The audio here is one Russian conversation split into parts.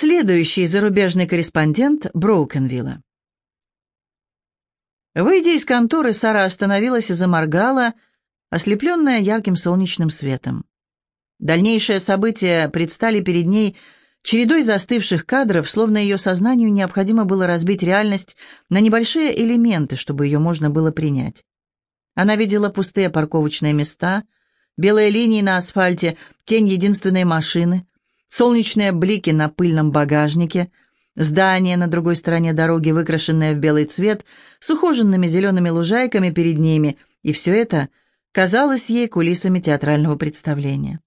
Следующий зарубежный корреспондент Броукенвилла. Выйдя из конторы, Сара остановилась и заморгала, ослепленная ярким солнечным светом. Дальнейшие события предстали перед ней чередой застывших кадров, словно ее сознанию необходимо было разбить реальность на небольшие элементы, чтобы ее можно было принять. Она видела пустые парковочные места, белые линии на асфальте, тень единственной машины, солнечные блики на пыльном багажнике, здание на другой стороне дороги, выкрашенное в белый цвет, с ухоженными зелеными лужайками перед ними, и все это казалось ей кулисами театрального представления.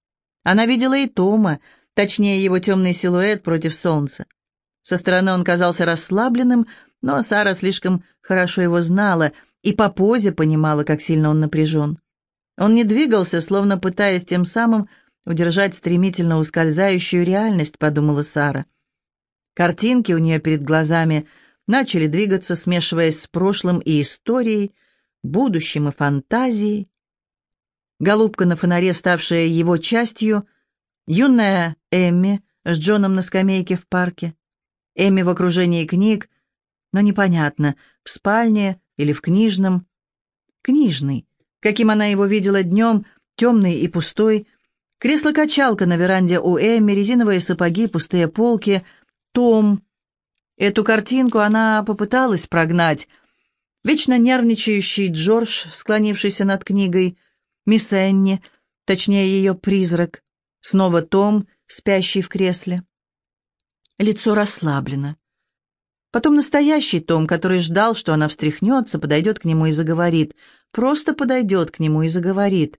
Она видела и Тома, точнее его темный силуэт против солнца. Со стороны он казался расслабленным, но Сара слишком хорошо его знала и по позе понимала, как сильно он напряжен. Он не двигался, словно пытаясь тем самым удержать стремительно ускользающую реальность, подумала Сара. Картинки у нее перед глазами начали двигаться, смешиваясь с прошлым и историей, будущим и фантазией. Голубка на фонаре, ставшая его частью, юная Эмми с Джоном на скамейке в парке, Эмми в окружении книг, но непонятно, в спальне или в книжном. Книжный, каким она его видела днем, темный и пустой, Кресло-качалка на веранде у Эмми, резиновые сапоги, пустые полки, Том. Эту картинку она попыталась прогнать. Вечно нервничающий Джордж, склонившийся над книгой, мисс Энни, точнее ее призрак, снова Том, спящий в кресле. Лицо расслаблено. Потом настоящий Том, который ждал, что она встряхнется, подойдет к нему и заговорит. Просто подойдет к нему и заговорит.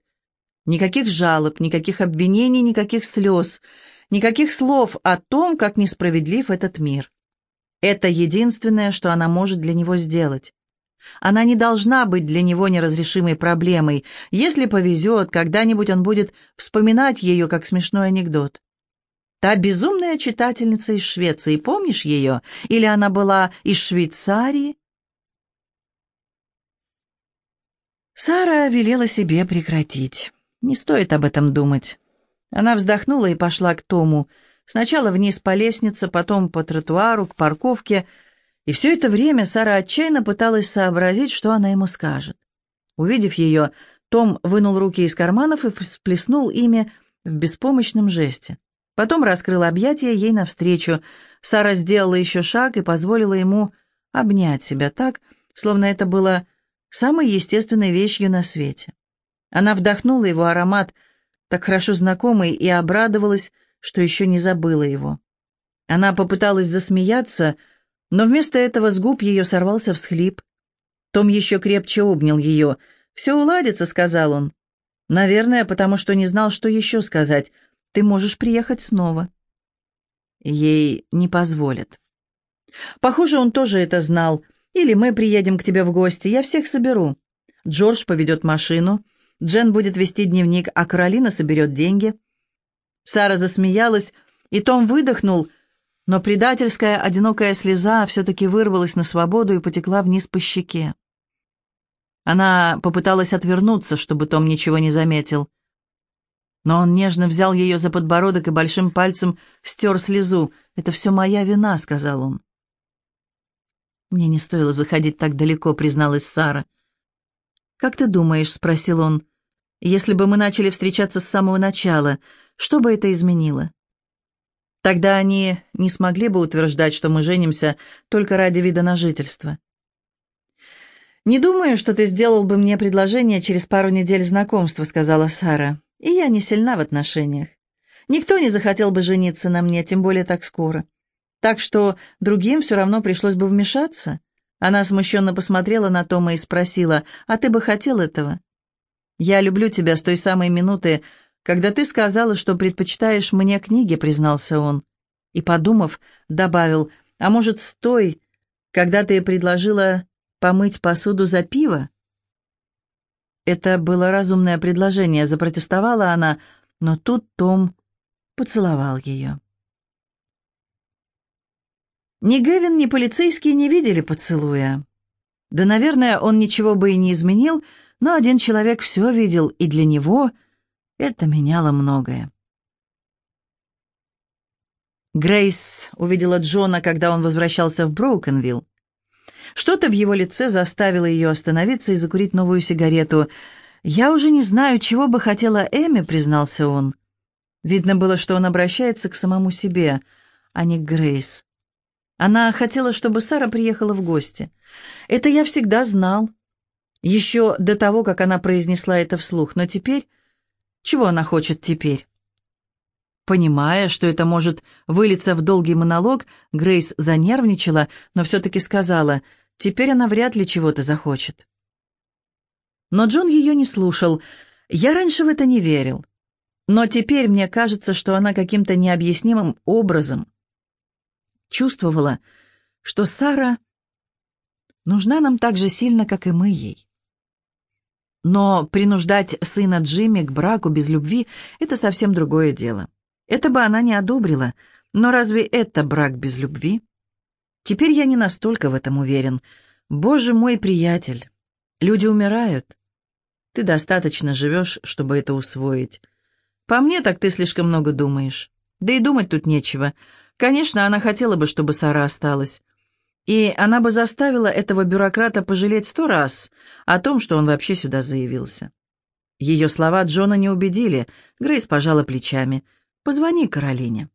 Никаких жалоб, никаких обвинений, никаких слез, никаких слов о том, как несправедлив этот мир. Это единственное, что она может для него сделать. Она не должна быть для него неразрешимой проблемой. Если повезет, когда-нибудь он будет вспоминать ее как смешной анекдот. Та безумная читательница из Швеции, помнишь ее? Или она была из Швейцарии? Сара велела себе прекратить. Не стоит об этом думать. Она вздохнула и пошла к Тому. Сначала вниз по лестнице, потом по тротуару, к парковке. И все это время Сара отчаянно пыталась сообразить, что она ему скажет. Увидев ее, том вынул руки из карманов и всплеснул ими в беспомощном жесте. Потом раскрыл объятия ей навстречу. Сара сделала еще шаг и позволила ему обнять себя так, словно это было самой естественной вещью на свете. Она вдохнула его аромат, так хорошо знакомый, и обрадовалась, что еще не забыла его. Она попыталась засмеяться, но вместо этого с губ ее сорвался всхлип. Том еще крепче обнял ее. «Все уладится», — сказал он. «Наверное, потому что не знал, что еще сказать. Ты можешь приехать снова». Ей не позволят. Похоже, он тоже это знал. Или мы приедем к тебе в гости, я всех соберу. Джордж поведет машину. Джен будет вести дневник, а Каролина соберет деньги. Сара засмеялась, и Том выдохнул, но предательская одинокая слеза все-таки вырвалась на свободу и потекла вниз по щеке. Она попыталась отвернуться, чтобы Том ничего не заметил. Но он нежно взял ее за подбородок и большим пальцем стер слезу. «Это все моя вина», — сказал он. «Мне не стоило заходить так далеко», — призналась Сара. «Как ты думаешь?» — спросил он. «Если бы мы начали встречаться с самого начала, что бы это изменило?» Тогда они не смогли бы утверждать, что мы женимся только ради вида на жительство. «Не думаю, что ты сделал бы мне предложение через пару недель знакомства», — сказала Сара. «И я не сильна в отношениях. Никто не захотел бы жениться на мне, тем более так скоро. Так что другим все равно пришлось бы вмешаться. Она смущенно посмотрела на Тома и спросила, «А ты бы хотел этого?» «Я люблю тебя с той самой минуты, когда ты сказала, что предпочитаешь мне книги», — признался он. И, подумав, добавил, «А может, с той, когда ты предложила помыть посуду за пиво?» Это было разумное предложение, запротестовала она, но тут Том поцеловал ее. Ни Гевин, ни полицейские не видели поцелуя. Да, наверное, он ничего бы и не изменил, но один человек все видел, и для него это меняло многое. Грейс увидела Джона, когда он возвращался в Броукенвилл. Что-то в его лице заставило ее остановиться и закурить новую сигарету. «Я уже не знаю, чего бы хотела Эми», — признался он. Видно было, что он обращается к самому себе, а не к Грейс. Она хотела, чтобы Сара приехала в гости. Это я всегда знал. Еще до того, как она произнесла это вслух. Но теперь... Чего она хочет теперь? Понимая, что это может вылиться в долгий монолог, Грейс занервничала, но все-таки сказала, теперь она вряд ли чего-то захочет. Но Джон ее не слушал. Я раньше в это не верил. Но теперь мне кажется, что она каким-то необъяснимым образом чувствовала, что Сара нужна нам так же сильно, как и мы ей. Но принуждать сына Джимми к браку без любви — это совсем другое дело. Это бы она не одобрила, но разве это брак без любви? Теперь я не настолько в этом уверен. Боже мой приятель, люди умирают. Ты достаточно живешь, чтобы это усвоить. По мне, так ты слишком много думаешь. Да и думать тут нечего. Конечно, она хотела бы, чтобы Сара осталась. И она бы заставила этого бюрократа пожалеть сто раз о том, что он вообще сюда заявился. Ее слова Джона не убедили. Грейс пожала плечами. Позвони Каролине».